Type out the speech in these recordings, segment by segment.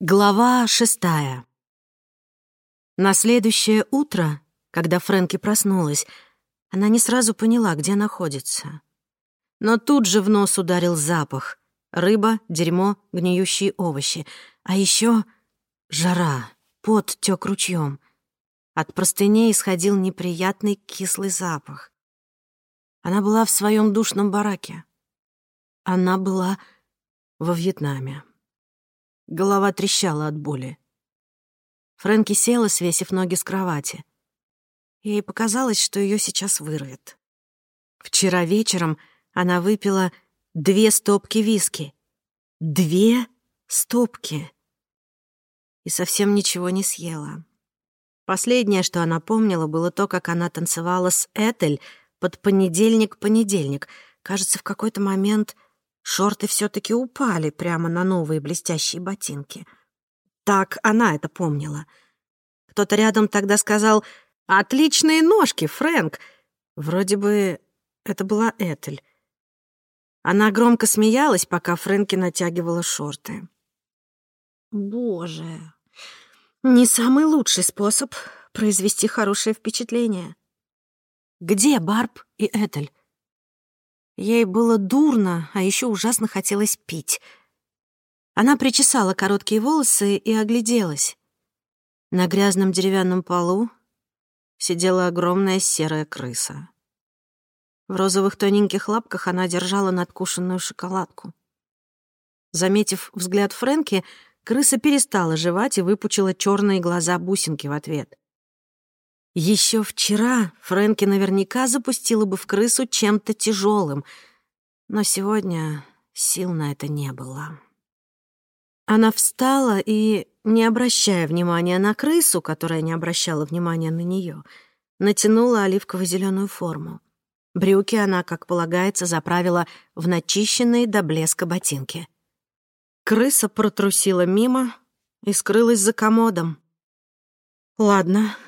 Глава шестая. На следующее утро, когда Фрэнки проснулась, она не сразу поняла, где находится. Но тут же в нос ударил запах. Рыба, дерьмо, гниющие овощи. А еще жара, пот тёк ручьем. От простыней исходил неприятный кислый запах. Она была в своем душном бараке. Она была во Вьетнаме. Голова трещала от боли. Фрэнки села, свесив ноги с кровати. Ей показалось, что ее сейчас вырвет. Вчера вечером она выпила две стопки виски. Две стопки. И совсем ничего не съела. Последнее, что она помнила, было то, как она танцевала с Этель под понедельник-понедельник. Кажется, в какой-то момент Шорты все-таки упали прямо на новые блестящие ботинки. Так она это помнила. Кто-то рядом тогда сказал «Отличные ножки, Фрэнк!» Вроде бы это была Этель. Она громко смеялась, пока Фрэнки натягивала шорты. Боже, не самый лучший способ произвести хорошее впечатление. Где Барб и Этель? Ей было дурно, а еще ужасно хотелось пить. Она причесала короткие волосы и огляделась. На грязном деревянном полу сидела огромная серая крыса. В розовых тоненьких лапках она держала надкушенную шоколадку. Заметив взгляд Фрэнки, крыса перестала жевать и выпучила черные глаза бусинки в ответ. Еще вчера Фрэнки наверняка запустила бы в крысу чем-то тяжелым, но сегодня сил на это не было. Она встала и, не обращая внимания на крысу, которая не обращала внимания на нее, натянула оливково зеленую форму. Брюки она, как полагается, заправила в начищенные до блеска ботинки. Крыса протрусила мимо и скрылась за комодом. «Ладно, —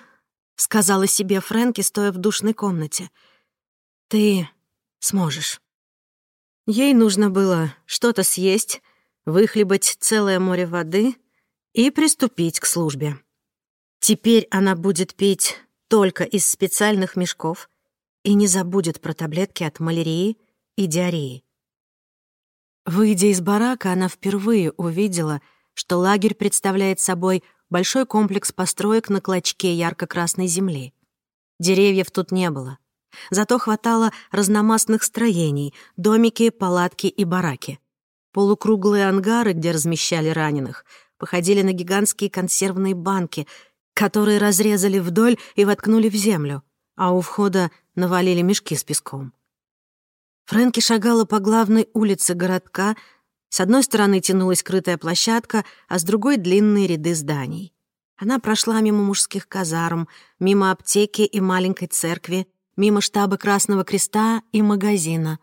сказала себе Фрэнки, стоя в душной комнате. «Ты сможешь». Ей нужно было что-то съесть, выхлебать целое море воды и приступить к службе. Теперь она будет пить только из специальных мешков и не забудет про таблетки от малярии и диареи. Выйдя из барака, она впервые увидела, что лагерь представляет собой большой комплекс построек на клочке ярко-красной земли. Деревьев тут не было. Зато хватало разномастных строений, домики, палатки и бараки. Полукруглые ангары, где размещали раненых, походили на гигантские консервные банки, которые разрезали вдоль и воткнули в землю, а у входа навалили мешки с песком. Фрэнки шагала по главной улице городка, с одной стороны тянулась крытая площадка, а с другой — длинные ряды зданий. Она прошла мимо мужских казарм, мимо аптеки и маленькой церкви, мимо штаба Красного Креста и магазина.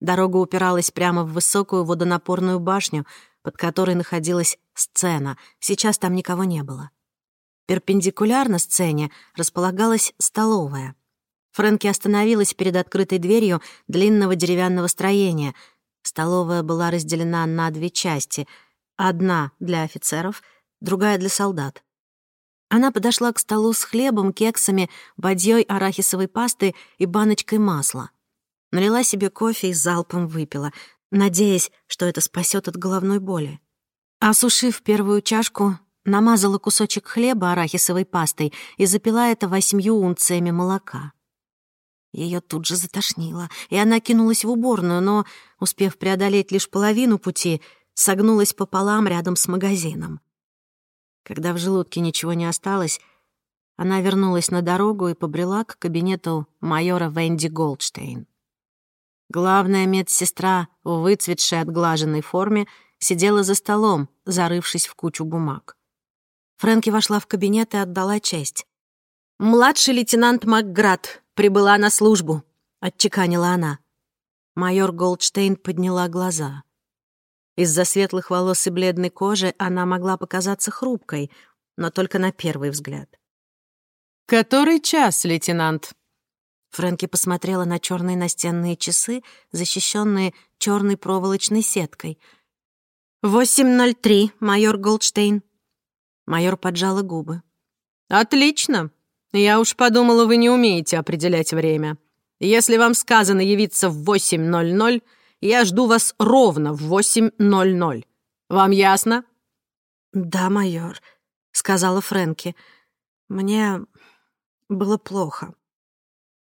Дорога упиралась прямо в высокую водонапорную башню, под которой находилась сцена. Сейчас там никого не было. Перпендикулярно сцене располагалась столовая. Фрэнки остановилась перед открытой дверью длинного деревянного строения — Столовая была разделена на две части. Одна для офицеров, другая для солдат. Она подошла к столу с хлебом, кексами, бадьей арахисовой пасты и баночкой масла. Налила себе кофе и залпом выпила, надеясь, что это спасет от головной боли. Осушив первую чашку, намазала кусочек хлеба арахисовой пастой и запила это восьмью унциями молока. Ее тут же затошнило, и она кинулась в уборную, но, успев преодолеть лишь половину пути, согнулась пополам рядом с магазином. Когда в желудке ничего не осталось, она вернулась на дорогу и побрела к кабинету майора Венди Голдштейн. Главная медсестра в выцветшей отглаженной форме сидела за столом, зарывшись в кучу бумаг. Фрэнки вошла в кабинет и отдала честь. «Младший лейтенант Макград прибыла на службу», — отчеканила она. Майор Голдштейн подняла глаза. Из-за светлых волос и бледной кожи она могла показаться хрупкой, но только на первый взгляд. «Который час, лейтенант?» Фрэнки посмотрела на черные настенные часы, защищенные черной проволочной сеткой. «Восемь ноль три, майор Голдштейн», Майор поджала губы. «Отлично. Я уж подумала, вы не умеете определять время. Если вам сказано явиться в 8.00, я жду вас ровно в 8.00. Вам ясно?» «Да, майор», — сказала Фрэнки. «Мне было плохо».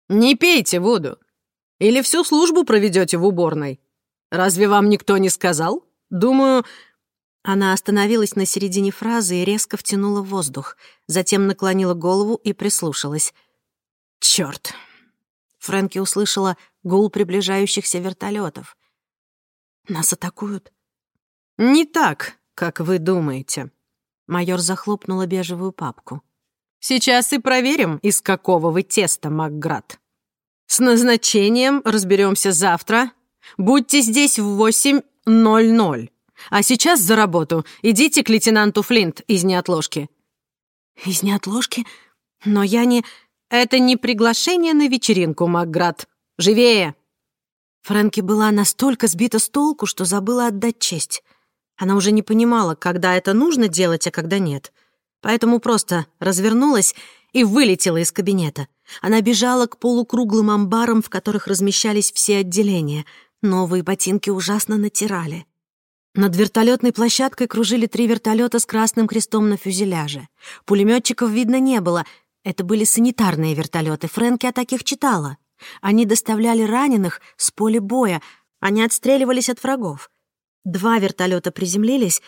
«Не пейте воду. Или всю службу проведете в уборной. Разве вам никто не сказал? Думаю...» Она остановилась на середине фразы и резко втянула воздух, затем наклонила голову и прислушалась. «Чёрт!» Фрэнки услышала гул приближающихся вертолетов. «Нас атакуют?» «Не так, как вы думаете». Майор захлопнула бежевую папку. «Сейчас и проверим, из какого вы теста, Макград. С назначением разберемся завтра. Будьте здесь в 8.00. А сейчас за работу. Идите к лейтенанту Флинт из неотложки». «Из неотложки? Но я не...» «Это не приглашение на вечеринку, Макград. Живее!» Фрэнки была настолько сбита с толку, что забыла отдать честь. Она уже не понимала, когда это нужно делать, а когда нет. Поэтому просто развернулась и вылетела из кабинета. Она бежала к полукруглым амбарам, в которых размещались все отделения. Новые ботинки ужасно натирали. Над вертолетной площадкой кружили три вертолета с красным крестом на фюзеляже. Пулеметчиков видно не было. Это были санитарные вертолеты. Фрэнки о таких читала. Они доставляли раненых с поля боя. Они отстреливались от врагов. Два вертолета приземлились,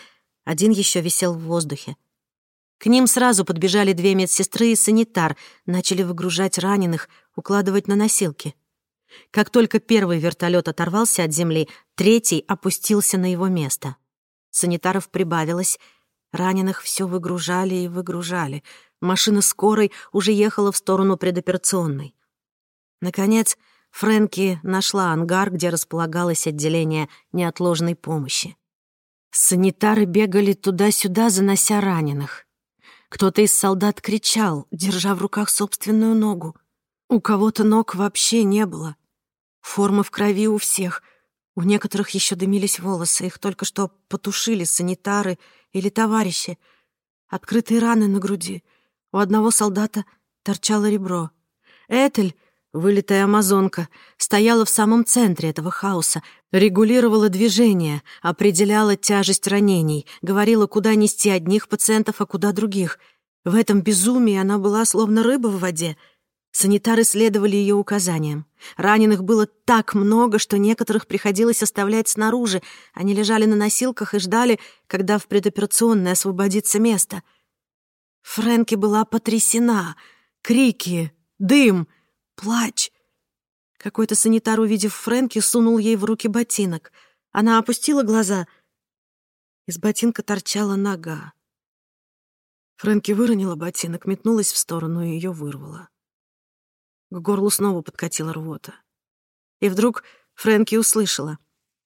один еще висел в воздухе. К ним сразу подбежали две медсестры и санитар, начали выгружать раненых, укладывать на носилки. Как только первый вертолет оторвался от земли, третий опустился на его место. Санитаров прибавилось, раненых все выгружали и выгружали. Машина скорой уже ехала в сторону предоперационной. Наконец, Фрэнки нашла ангар, где располагалось отделение неотложной помощи. Санитары бегали туда-сюда, занося раненых. Кто-то из солдат кричал, держа в руках собственную ногу. У кого-то ног вообще не было. Форма в крови у всех. У некоторых еще дымились волосы, их только что потушили санитары или товарищи. Открытые раны на груди. У одного солдата торчало ребро. Этель Вылитая амазонка стояла в самом центре этого хаоса, регулировала движение, определяла тяжесть ранений, говорила, куда нести одних пациентов, а куда других. В этом безумии она была словно рыба в воде. Санитары следовали ее указаниям. Раненых было так много, что некоторых приходилось оставлять снаружи. Они лежали на носилках и ждали, когда в предоперационной освободится место. Фрэнки была потрясена. Крики, дым — Плач. Какой-то санитар, увидев Фрэнки, сунул ей в руки ботинок. Она опустила глаза. Из ботинка торчала нога. Фрэнки выронила ботинок, метнулась в сторону и ее вырвала. К горлу снова подкатила рвота. И вдруг Фрэнки услышала.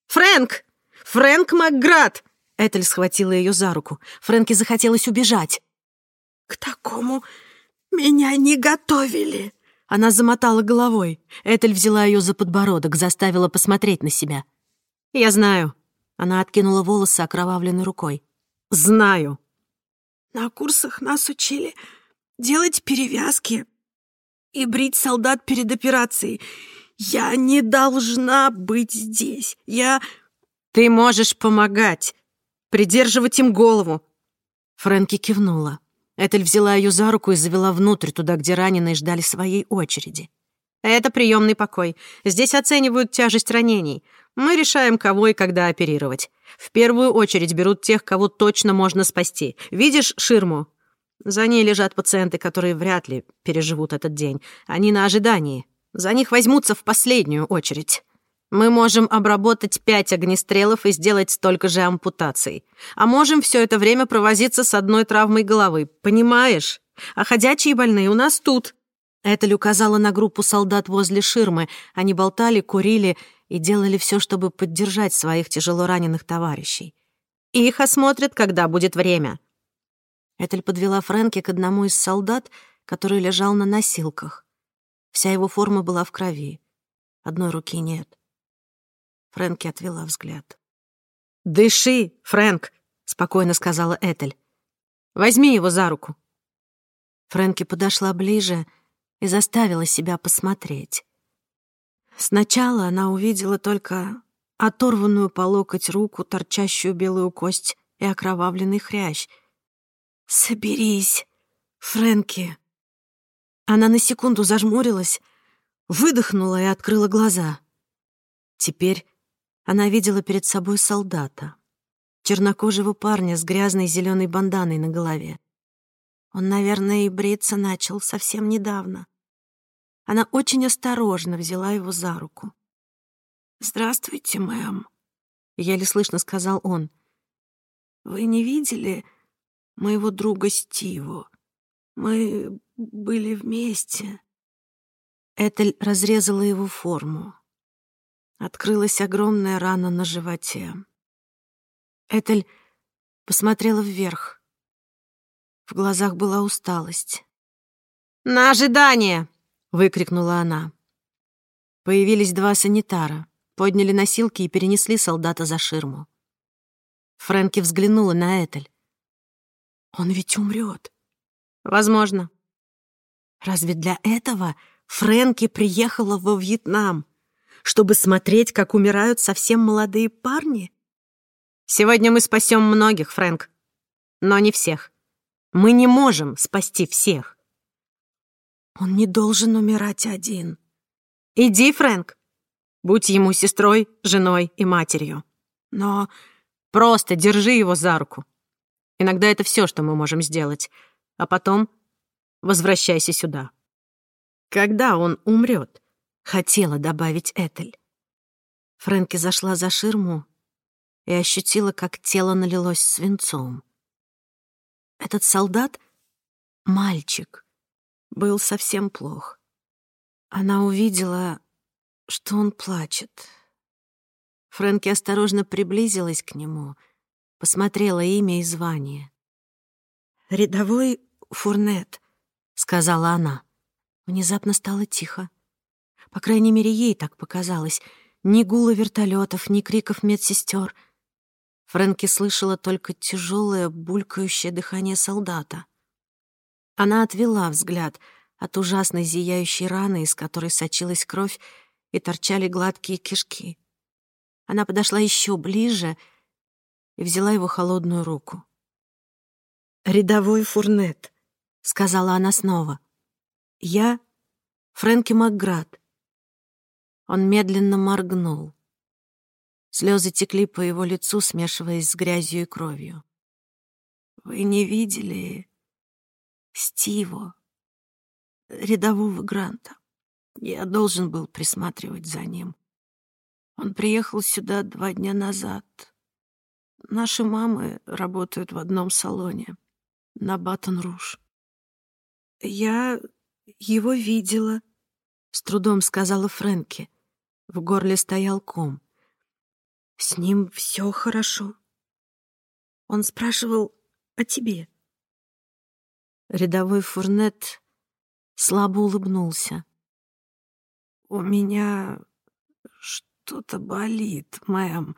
«Фрэнк! Фрэнк Макград!» Этель схватила ее за руку. Фрэнки захотелось убежать. «К такому меня не готовили!» Она замотала головой. Этель взяла ее за подбородок, заставила посмотреть на себя. «Я знаю». Она откинула волосы окровавленной рукой. «Знаю». «На курсах нас учили делать перевязки и брить солдат перед операцией. Я не должна быть здесь. Я...» «Ты можешь помогать, придерживать им голову». Фрэнки кивнула. Этель взяла ее за руку и завела внутрь, туда, где раненые ждали своей очереди. «Это приемный покой. Здесь оценивают тяжесть ранений. Мы решаем, кого и когда оперировать. В первую очередь берут тех, кого точно можно спасти. Видишь ширму? За ней лежат пациенты, которые вряд ли переживут этот день. Они на ожидании. За них возьмутся в последнюю очередь. Мы можем обработать пять огнестрелов и сделать столько же ампутаций. А можем все это время провозиться с одной травмой головы, понимаешь? А ходячие больные у нас тут». Этель указала на группу солдат возле ширмы. Они болтали, курили и делали все, чтобы поддержать своих тяжело раненых товарищей. «Их осмотрят, когда будет время». Этель подвела Фрэнки к одному из солдат, который лежал на носилках. Вся его форма была в крови. Одной руки нет. Фрэнки отвела взгляд. «Дыши, Фрэнк!» — спокойно сказала Этель. Возьми его за руку». Фрэнки подошла ближе и заставила себя посмотреть. Сначала она увидела только оторванную по локоть руку, торчащую белую кость и окровавленный хрящ. «Соберись, Фрэнки!» Она на секунду зажмурилась, выдохнула и открыла глаза. Теперь она видела перед собой солдата, чернокожего парня с грязной зеленой банданой на голове. Он, наверное, и бриться начал совсем недавно. Она очень осторожно взяла его за руку. «Здравствуйте, мэм», — еле слышно сказал он. «Вы не видели моего друга Стиву? Мы были вместе». Этель разрезала его форму. Открылась огромная рана на животе. Этель посмотрела вверх. В глазах была усталость. «На ожидание!» — выкрикнула она. Появились два санитара, подняли носилки и перенесли солдата за ширму. Фрэнки взглянула на Этель. «Он ведь умрет. «Возможно». «Разве для этого Фрэнки приехала во Вьетнам, чтобы смотреть, как умирают совсем молодые парни?» «Сегодня мы спасем многих, Фрэнк, но не всех. Мы не можем спасти всех. Он не должен умирать один. Иди, Фрэнк. Будь ему сестрой, женой и матерью. Но просто держи его за руку. Иногда это все, что мы можем сделать. А потом возвращайся сюда. Когда он умрет, хотела добавить Этель. Фрэнки зашла за ширму и ощутила, как тело налилось свинцом. Этот солдат — мальчик — был совсем плох. Она увидела, что он плачет. Фрэнки осторожно приблизилась к нему, посмотрела имя и звание. «Рядовой Фурнет», — сказала она. Внезапно стало тихо. По крайней мере, ей так показалось. Ни гула вертолетов, ни криков медсестер. Фрэнки слышала только тяжелое, булькающее дыхание солдата. Она отвела взгляд от ужасной зияющей раны, из которой сочилась кровь и торчали гладкие кишки. Она подошла еще ближе и взяла его холодную руку. «Рядовой фурнет», — сказала она снова. «Я Фрэнки Макград». Он медленно моргнул. Слезы текли по его лицу, смешиваясь с грязью и кровью. «Вы не видели Стива, рядового Гранта. Я должен был присматривать за ним. Он приехал сюда два дня назад. Наши мамы работают в одном салоне на Батон-Руж. Я его видела, с трудом сказала Фрэнки. В горле стоял ком. С ним все хорошо. Он спрашивал о тебе. Рядовой Фурнет слабо улыбнулся. «У меня что-то болит, мэм.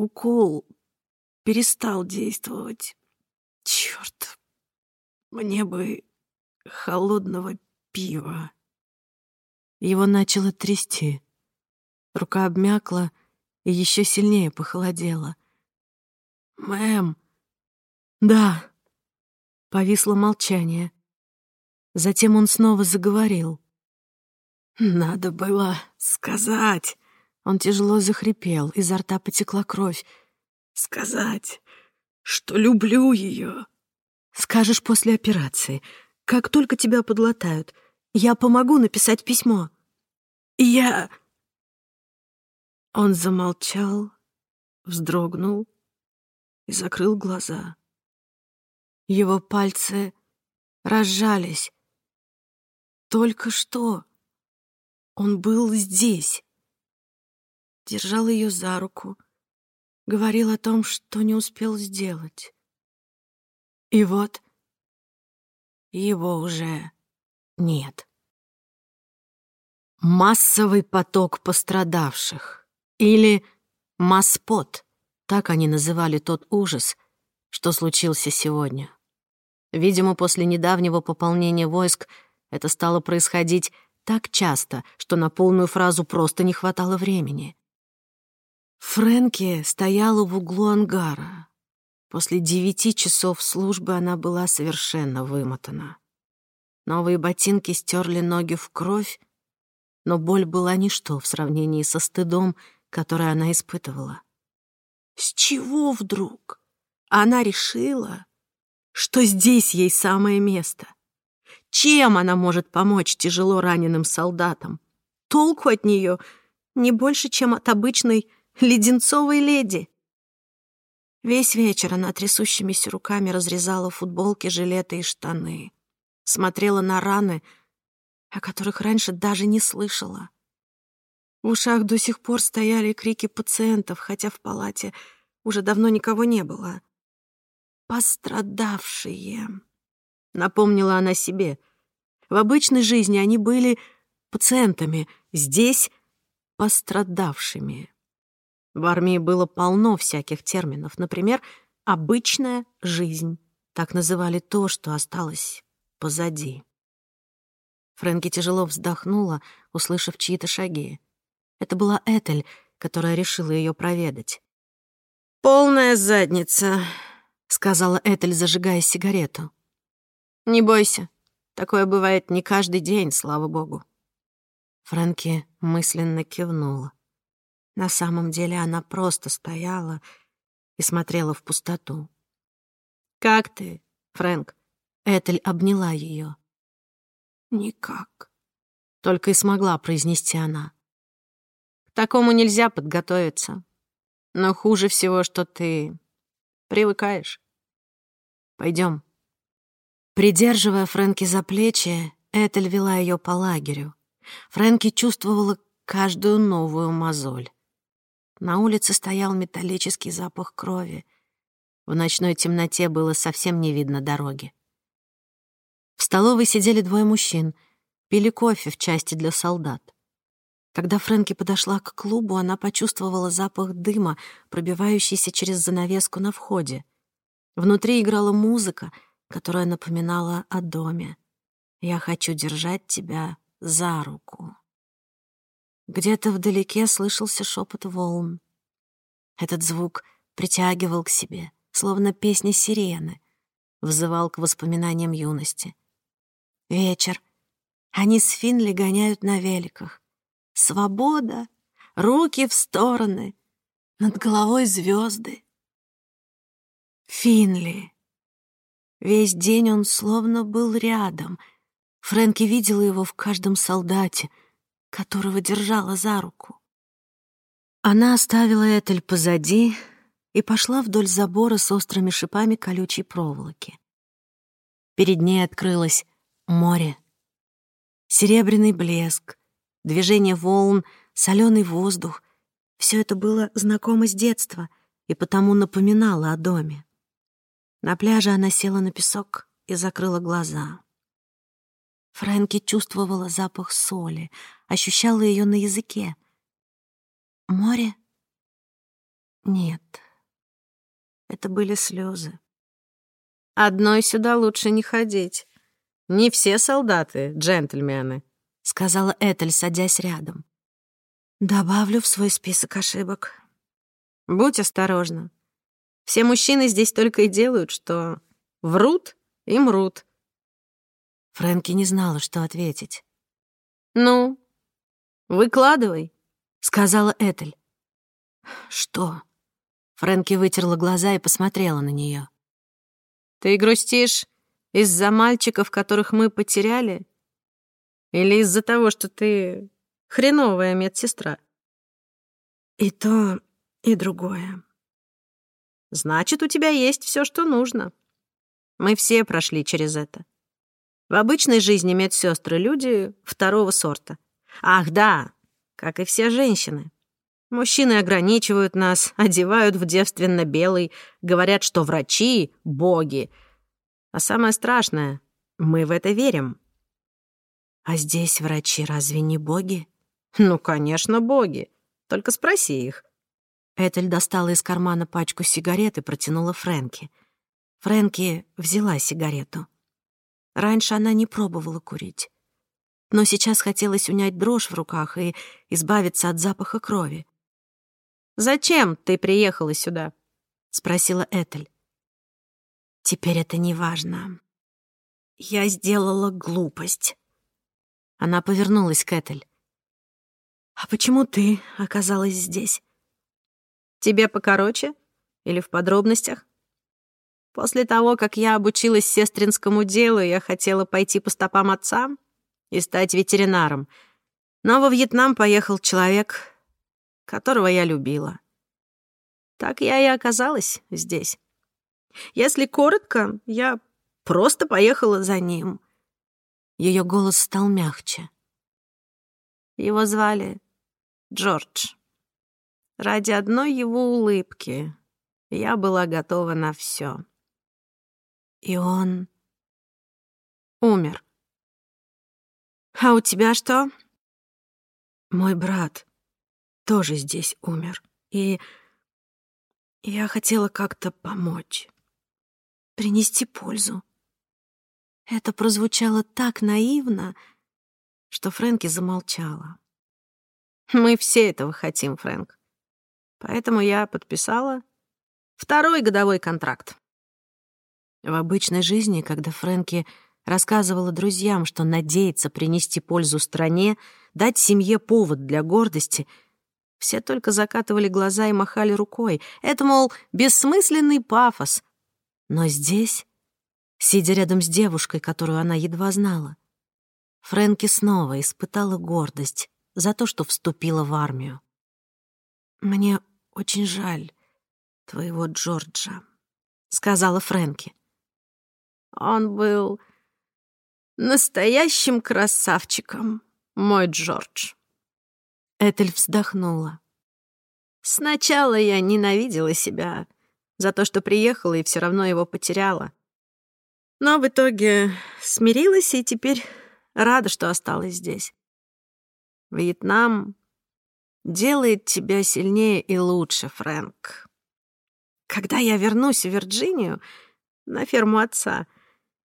Укол перестал действовать. Черт, мне бы холодного пива». Его начало трясти. Рука обмякла и еще сильнее похолодела. «Мэм!» «Да!» Повисло молчание. Затем он снова заговорил. «Надо было сказать!» Он тяжело захрипел, изо рта потекла кровь. «Сказать, что люблю ее!» «Скажешь после операции. Как только тебя подлатают, я помогу написать письмо». «Я...» Он замолчал, вздрогнул и закрыл глаза. Его пальцы разжались. Только что он был здесь. Держал ее за руку, говорил о том, что не успел сделать. И вот его уже нет. Массовый поток пострадавших или масспот, так они называли тот ужас — что случился сегодня. Видимо, после недавнего пополнения войск это стало происходить так часто, что на полную фразу просто не хватало времени. Фрэнки стояла в углу ангара. После девяти часов службы она была совершенно вымотана. Новые ботинки стерли ноги в кровь, но боль была ничто в сравнении со стыдом, который она испытывала. С чего вдруг? Она решила, что здесь ей самое место. Чем она может помочь тяжело раненым солдатам? Толку от нее не больше, чем от обычной леденцовой леди. Весь вечер она трясущимися руками разрезала футболки, жилеты и штаны. Смотрела на раны, о которых раньше даже не слышала. В ушах до сих пор стояли крики пациентов, хотя в палате уже давно никого не было. «Пострадавшие», — напомнила она себе. В обычной жизни они были пациентами, здесь — пострадавшими. В армии было полно всяких терминов. Например, «обычная жизнь». Так называли то, что осталось позади. Фрэнки тяжело вздохнула, услышав чьи-то шаги. Это была Этель, которая решила ее проведать. «Полная задница», — сказала Этель, зажигая сигарету. «Не бойся, такое бывает не каждый день, слава богу». Фрэнки мысленно кивнула. На самом деле она просто стояла и смотрела в пустоту. «Как ты, Фрэнк?» Этель обняла ее. «Никак», — только и смогла произнести она. «К такому нельзя подготовиться. Но хуже всего, что ты привыкаешь. Пойдем. Придерживая Фрэнки за плечи, Этель вела ее по лагерю. Фрэнки чувствовала каждую новую мозоль. На улице стоял металлический запах крови. В ночной темноте было совсем не видно дороги. В столовой сидели двое мужчин, пили кофе в части для солдат. Когда Фрэнки подошла к клубу, она почувствовала запах дыма, пробивающийся через занавеску на входе. Внутри играла музыка, которая напоминала о доме. «Я хочу держать тебя за руку». Где-то вдалеке слышался шепот волн. Этот звук притягивал к себе, словно песня сирены, взывал к воспоминаниям юности. Вечер. Они с Финли гоняют на великах. Свобода, руки в стороны, над головой звезды. Финли. Весь день он словно был рядом. Фрэнки видела его в каждом солдате — которого держала за руку. Она оставила Этель позади и пошла вдоль забора с острыми шипами колючей проволоки. Перед ней открылось море. Серебряный блеск, движение волн, соленый воздух — все это было знакомо с детства и потому напоминало о доме. На пляже она села на песок и закрыла глаза. Фрэнки чувствовала запах соли, ощущала ее на языке. Море? Нет. Это были слезы. «Одной сюда лучше не ходить. Не все солдаты — джентльмены», — сказала Этель, садясь рядом. «Добавлю в свой список ошибок». «Будь осторожна. Все мужчины здесь только и делают, что врут и мрут». Фрэнки не знала, что ответить. «Ну, «Выкладывай», — сказала Этель. «Что?» Фрэнки вытерла глаза и посмотрела на нее. «Ты грустишь из-за мальчиков, которых мы потеряли? Или из-за того, что ты хреновая медсестра?» «И то, и другое». «Значит, у тебя есть все, что нужно. Мы все прошли через это. В обычной жизни медсестры — люди второго сорта. Ах, да, как и все женщины. Мужчины ограничивают нас, одевают в девственно-белый, говорят, что врачи — боги. А самое страшное — мы в это верим. А здесь врачи разве не боги? Ну, конечно, боги. Только спроси их. Этель достала из кармана пачку сигарет и протянула Фрэнки. Фрэнки взяла сигарету. Раньше она не пробовала курить. Но сейчас хотелось унять дрожь в руках и избавиться от запаха крови. «Зачем ты приехала сюда?» — спросила Этель. «Теперь это не важно. Я сделала глупость». Она повернулась к Этель. «А почему ты оказалась здесь?» «Тебе покороче? Или в подробностях?» После того, как я обучилась сестринскому делу, я хотела пойти по стопам отца и стать ветеринаром. Но во Вьетнам поехал человек, которого я любила. Так я и оказалась здесь. Если коротко, я просто поехала за ним. Ее голос стал мягче. Его звали Джордж. Ради одной его улыбки я была готова на все. И он умер. А у тебя что? Мой брат тоже здесь умер. И я хотела как-то помочь, принести пользу. Это прозвучало так наивно, что Фрэнки замолчала. Мы все этого хотим, Фрэнк. Поэтому я подписала второй годовой контракт. В обычной жизни, когда Фрэнки рассказывала друзьям, что надеется принести пользу стране, дать семье повод для гордости, все только закатывали глаза и махали рукой. Это, мол, бессмысленный пафос. Но здесь, сидя рядом с девушкой, которую она едва знала, Фрэнки снова испытала гордость за то, что вступила в армию. «Мне очень жаль твоего Джорджа», — сказала Фрэнки. Он был настоящим красавчиком, мой Джордж. Этель вздохнула. Сначала я ненавидела себя за то, что приехала и все равно его потеряла. Но в итоге смирилась и теперь рада, что осталась здесь. Вьетнам делает тебя сильнее и лучше, Фрэнк. Когда я вернусь в Вирджинию на ферму отца —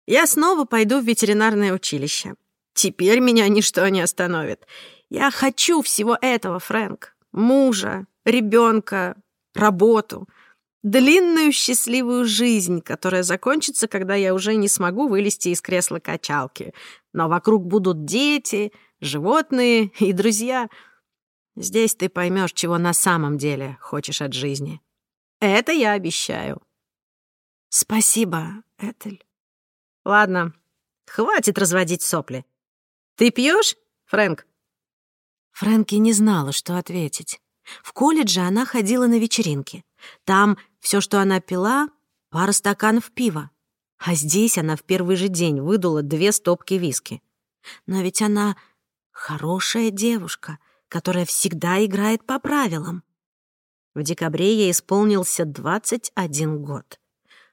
я снова пойду в ветеринарное училище. Теперь меня ничто не остановит. Я хочу всего этого, Фрэнк. Мужа, ребенка, работу. Длинную счастливую жизнь, которая закончится, когда я уже не смогу вылезти из кресла качалки. Но вокруг будут дети, животные и друзья. Здесь ты поймешь, чего на самом деле хочешь от жизни. Это я обещаю. Спасибо, Этель. Ладно, хватит разводить сопли. Ты пьешь, Фрэнк? Фрэнки не знала, что ответить. В колледже она ходила на вечеринки. Там все, что она пила, пара стаканов пива. А здесь она в первый же день выдула две стопки виски. Но ведь она хорошая девушка, которая всегда играет по правилам. В декабре ей исполнился 21 год.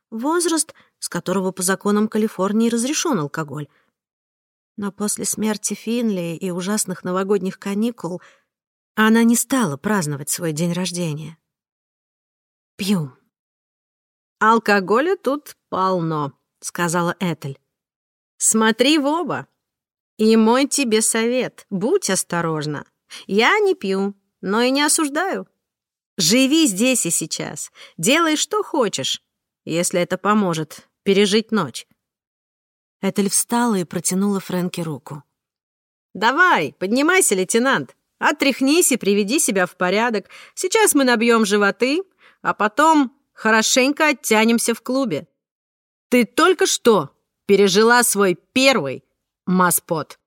Возраст — с которого по законам Калифорнии разрешен алкоголь. Но после смерти Финли и ужасных новогодних каникул она не стала праздновать свой день рождения. «Пью». «Алкоголя тут полно», — сказала Этель. «Смотри в оба. И мой тебе совет — будь осторожна. Я не пью, но и не осуждаю. Живи здесь и сейчас, делай, что хочешь, если это поможет пережить ночь. Этель встала и протянула Фрэнке руку. «Давай, поднимайся, лейтенант. Отряхнись и приведи себя в порядок. Сейчас мы набьем животы, а потом хорошенько оттянемся в клубе. Ты только что пережила свой первый маспот».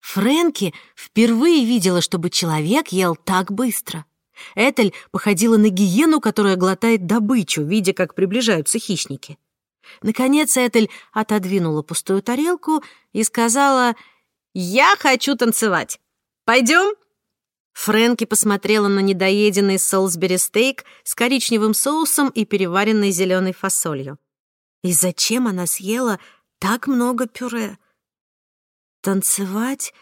Фрэнки впервые видела, чтобы человек ел так быстро. Этель походила на гиену, которая глотает добычу, видя, как приближаются хищники. Наконец Этель отодвинула пустую тарелку и сказала «Я хочу танцевать. Пойдем?» Фрэнки посмотрела на недоеденный солсбери стейк с коричневым соусом и переваренной зеленой фасолью. И зачем она съела так много пюре? Танцевать?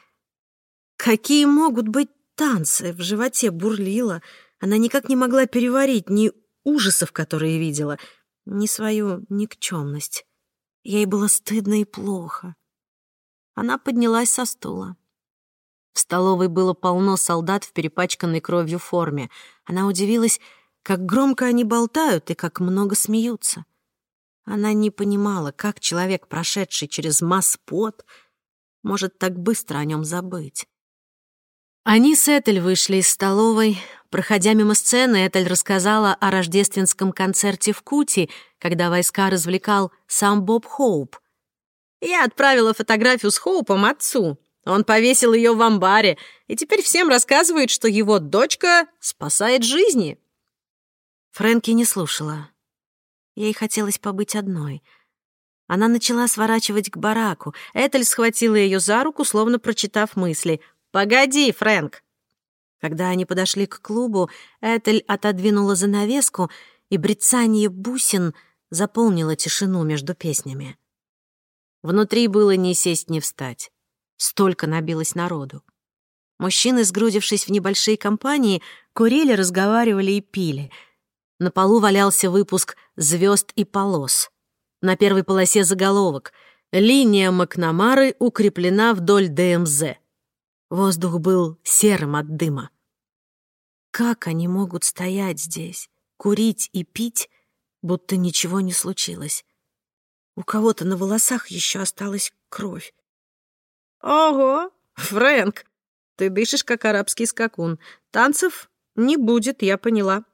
Какие могут быть танцы, в животе бурлило. Она никак не могла переварить ни ужасов, которые видела, ни свою никчемность. Ей было стыдно и плохо. Она поднялась со стула. В столовой было полно солдат в перепачканной кровью форме. Она удивилась, как громко они болтают и как много смеются. Она не понимала, как человек, прошедший через масс-пот, может так быстро о нем забыть. Они с Этель вышли из столовой. Проходя мимо сцены, Этель рассказала о рождественском концерте в Кути, когда войска развлекал сам Боб Хоуп. «Я отправила фотографию с Хоупом отцу. Он повесил ее в амбаре, и теперь всем рассказывает, что его дочка спасает жизни». Фрэнки не слушала. Ей хотелось побыть одной. Она начала сворачивать к бараку. Этель схватила ее за руку, словно прочитав мысли. «Погоди, Фрэнк!» Когда они подошли к клубу, Этель отодвинула занавеску, и брецание бусин заполнило тишину между песнями. Внутри было ни сесть, ни встать. Столько набилось народу. Мужчины, сгрудившись в небольшие компании, курили, разговаривали и пили — на полу валялся выпуск «Звезд и полос». На первой полосе заголовок «Линия Макнамары укреплена вдоль ДМЗ». Воздух был серым от дыма. Как они могут стоять здесь, курить и пить, будто ничего не случилось? У кого-то на волосах еще осталась кровь. «Ого, Фрэнк, ты дышишь, как арабский скакун. Танцев не будет, я поняла»,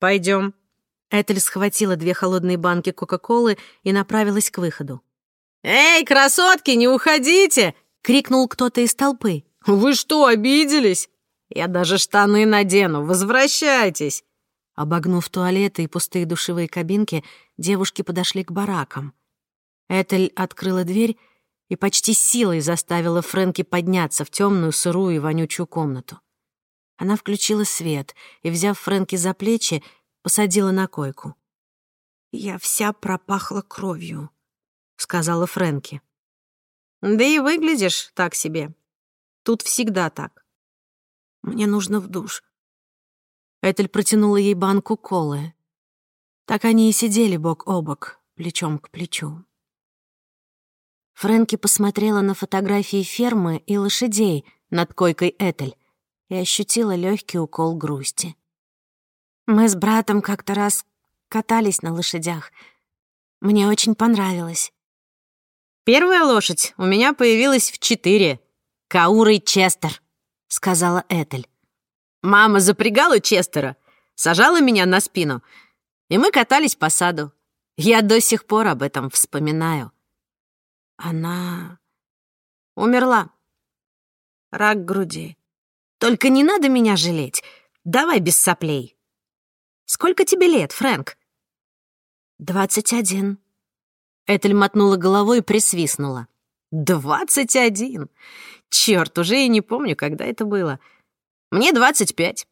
Пойдем. Этель схватила две холодные банки Кока-Колы и направилась к выходу. «Эй, красотки, не уходите!» — крикнул кто-то из толпы. «Вы что, обиделись? Я даже штаны надену, возвращайтесь!» Обогнув туалеты и пустые душевые кабинки, девушки подошли к баракам. Этель открыла дверь и почти силой заставила Фрэнки подняться в темную, сырую и вонючую комнату. Она включила свет и, взяв Фрэнки за плечи, посадила на койку. «Я вся пропахла кровью», — сказала Фрэнки. «Да и выглядишь так себе. Тут всегда так». «Мне нужно в душ». Этель протянула ей банку колы. Так они и сидели бок о бок, плечом к плечу. Фрэнки посмотрела на фотографии фермы и лошадей над койкой Этель и ощутила легкий укол грусти. Мы с братом как-то раз катались на лошадях. Мне очень понравилось. «Первая лошадь у меня появилась в четыре. Каурой Честер», — сказала Этель. «Мама запрягала Честера, сажала меня на спину, и мы катались по саду. Я до сих пор об этом вспоминаю». Она умерла. Рак груди. Только не надо меня жалеть. Давай без соплей. Сколько тебе лет, Фрэнк? Двадцать один. Этель мотнула головой и присвистнула. «Двадцать один! Черт, уже и не помню, когда это было. Мне двадцать пять».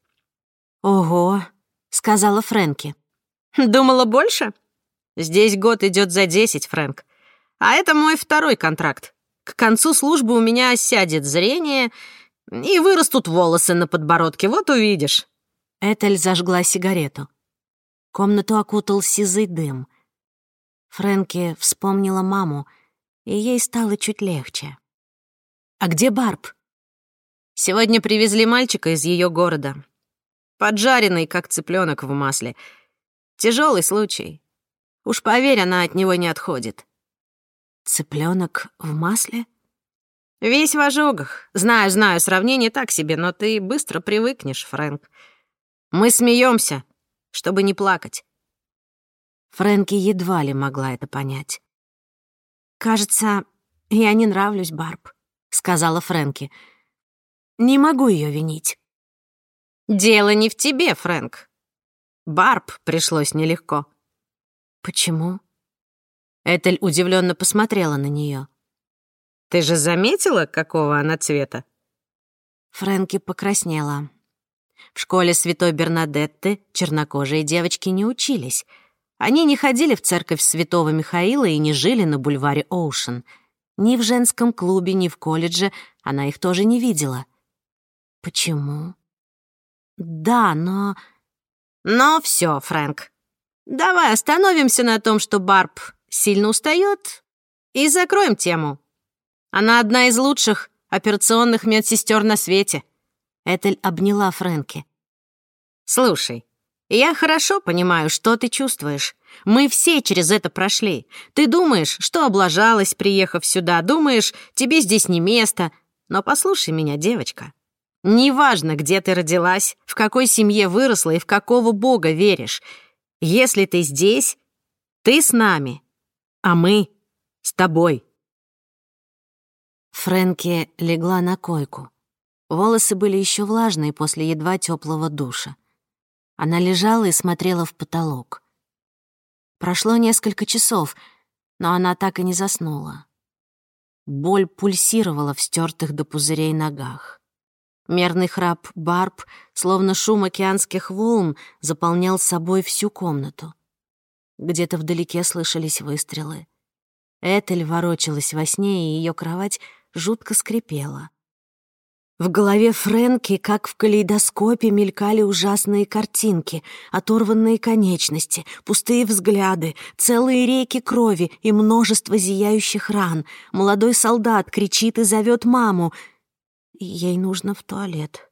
«Ого!» — сказала Фрэнки. «Думала больше? Здесь год идет за десять, Фрэнк. А это мой второй контракт. К концу службы у меня сядет зрение, и вырастут волосы на подбородке, вот увидишь». Этель зажгла сигарету. Комнату окутал сизый дым. Фрэнки вспомнила маму, и ей стало чуть легче. «А где Барб?» «Сегодня привезли мальчика из ее города. Поджаренный, как цыпленок в масле. Тяжелый случай. Уж поверь, она от него не отходит». «Цыпленок в масле?» Весь в ожогах. Знаю, знаю, сравнение так себе, но ты быстро привыкнешь, Фрэнк. Мы смеемся, чтобы не плакать. Фрэнки едва ли могла это понять. «Кажется, я не нравлюсь Барб», — сказала Фрэнки. «Не могу ее винить». «Дело не в тебе, Фрэнк. Барб пришлось нелегко». «Почему?» Этель удивленно посмотрела на нее. Ты же заметила, какого она цвета?» Фрэнки покраснела. В школе святой Бернадетты чернокожие девочки не учились. Они не ходили в церковь святого Михаила и не жили на бульваре Оушен. Ни в женском клубе, ни в колледже она их тоже не видела. Почему? Да, но... Но все, Фрэнк. Давай остановимся на том, что Барб сильно устает, и закроем тему. Она одна из лучших операционных медсестер на свете. Этель обняла Фрэнки. Слушай, я хорошо понимаю, что ты чувствуешь. Мы все через это прошли. Ты думаешь, что облажалась, приехав сюда, думаешь, тебе здесь не место. Но послушай меня, девочка. Неважно, где ты родилась, в какой семье выросла и в какого бога веришь. Если ты здесь, ты с нами, а мы с тобой. Фрэнки легла на койку. Волосы были еще влажные после едва теплого душа. Она лежала и смотрела в потолок. Прошло несколько часов, но она так и не заснула. Боль пульсировала в стертых до пузырей ногах. Мерный храп Барб, словно шум океанских волн, заполнял собой всю комнату. Где-то вдалеке слышались выстрелы. Этель ворочалась во сне, и ее кровать жутко скрипела. В голове Фрэнки, как в калейдоскопе, мелькали ужасные картинки, оторванные конечности, пустые взгляды, целые реки крови и множество зияющих ран. Молодой солдат кричит и зовет маму. Ей нужно в туалет.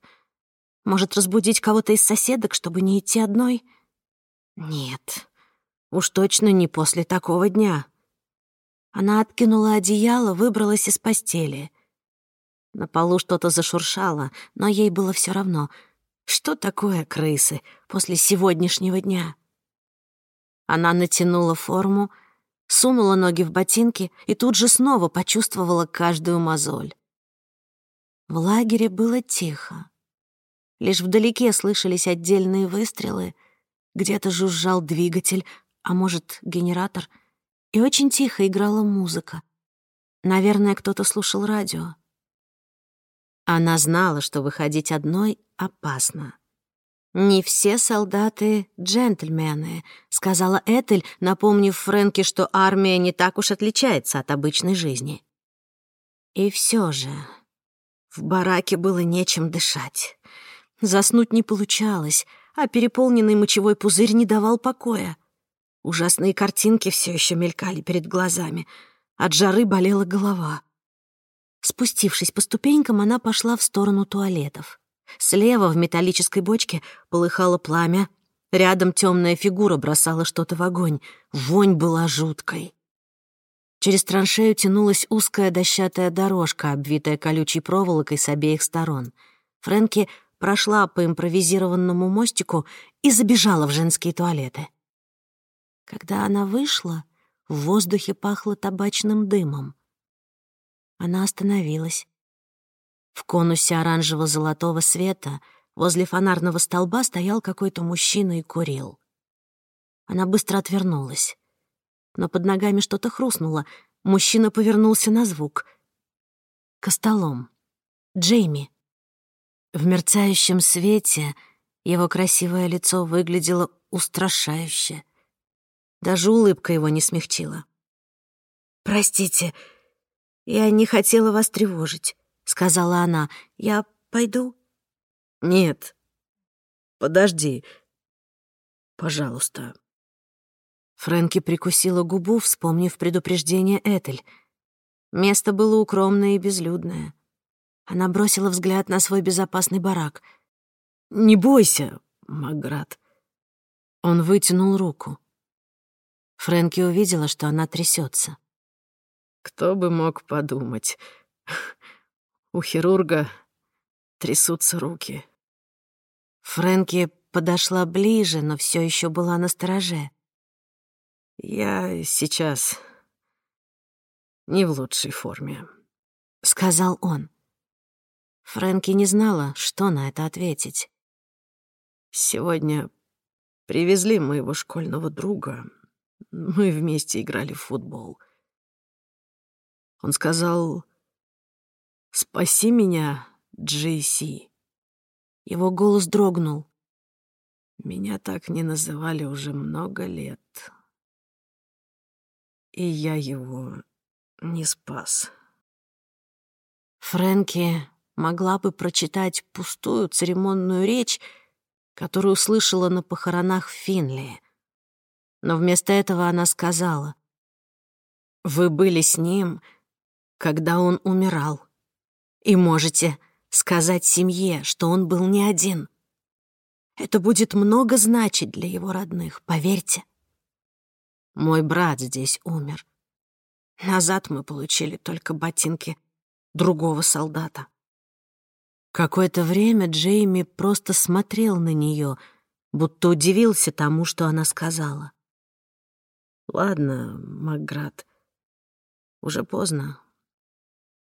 Может, разбудить кого-то из соседок, чтобы не идти одной? Нет, уж точно не после такого дня. Она откинула одеяло, выбралась из постели — на полу что-то зашуршало, но ей было все равно. Что такое крысы после сегодняшнего дня? Она натянула форму, сунула ноги в ботинки и тут же снова почувствовала каждую мозоль. В лагере было тихо. Лишь вдалеке слышались отдельные выстрелы, где-то жужжал двигатель, а может, генератор, и очень тихо играла музыка. Наверное, кто-то слушал радио. Она знала, что выходить одной опасно. «Не все солдаты — джентльмены», — сказала Этель, напомнив Фрэнке, что армия не так уж отличается от обычной жизни. И все же в бараке было нечем дышать. Заснуть не получалось, а переполненный мочевой пузырь не давал покоя. Ужасные картинки все еще мелькали перед глазами. От жары болела голова. Спустившись по ступенькам, она пошла в сторону туалетов. Слева в металлической бочке полыхало пламя. Рядом темная фигура бросала что-то в огонь. Вонь была жуткой. Через траншею тянулась узкая дощатая дорожка, обвитая колючей проволокой с обеих сторон. Фрэнки прошла по импровизированному мостику и забежала в женские туалеты. Когда она вышла, в воздухе пахло табачным дымом. Она остановилась. В конусе оранжево-золотого света возле фонарного столба стоял какой-то мужчина и курил. Она быстро отвернулась. Но под ногами что-то хрустнуло. Мужчина повернулся на звук. Костолом. Джейми. В мерцающем свете его красивое лицо выглядело устрашающе. Даже улыбка его не смягчила. «Простите», «Я не хотела вас тревожить», — сказала она. «Я пойду?» «Нет. Подожди. Пожалуйста». Фрэнки прикусила губу, вспомнив предупреждение Этель. Место было укромное и безлюдное. Она бросила взгляд на свой безопасный барак. «Не бойся, Маград». Он вытянул руку. Фрэнки увидела, что она трясется. Кто бы мог подумать. У хирурга трясутся руки. Фрэнки подошла ближе, но все еще была на стороже. «Я сейчас не в лучшей форме», — сказал он. Фрэнки не знала, что на это ответить. «Сегодня привезли моего школьного друга. Мы вместе играли в футбол. Он сказал «Спаси меня, Джейси». Его голос дрогнул. Меня так не называли уже много лет. И я его не спас. Фрэнки могла бы прочитать пустую церемонную речь, которую слышала на похоронах в Финли. Но вместо этого она сказала, «Вы были с ним, когда он умирал, и можете сказать семье, что он был не один. Это будет много значить для его родных, поверьте. Мой брат здесь умер. Назад мы получили только ботинки другого солдата. Какое-то время Джейми просто смотрел на нее, будто удивился тому, что она сказала. «Ладно, Макград, уже поздно.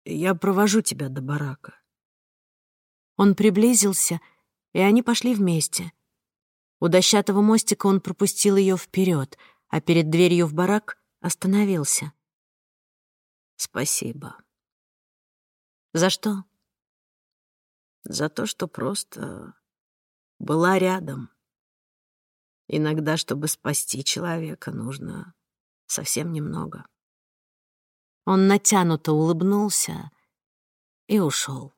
Я провожу тебя до барака». Он приблизился, и они пошли вместе. У дощатого мостика он пропустил ее вперед, а перед дверью в барак остановился. «Спасибо». «За что?» За то, что просто была рядом. Иногда, чтобы спасти человека, нужно совсем немного. Он натянуто улыбнулся и ушел.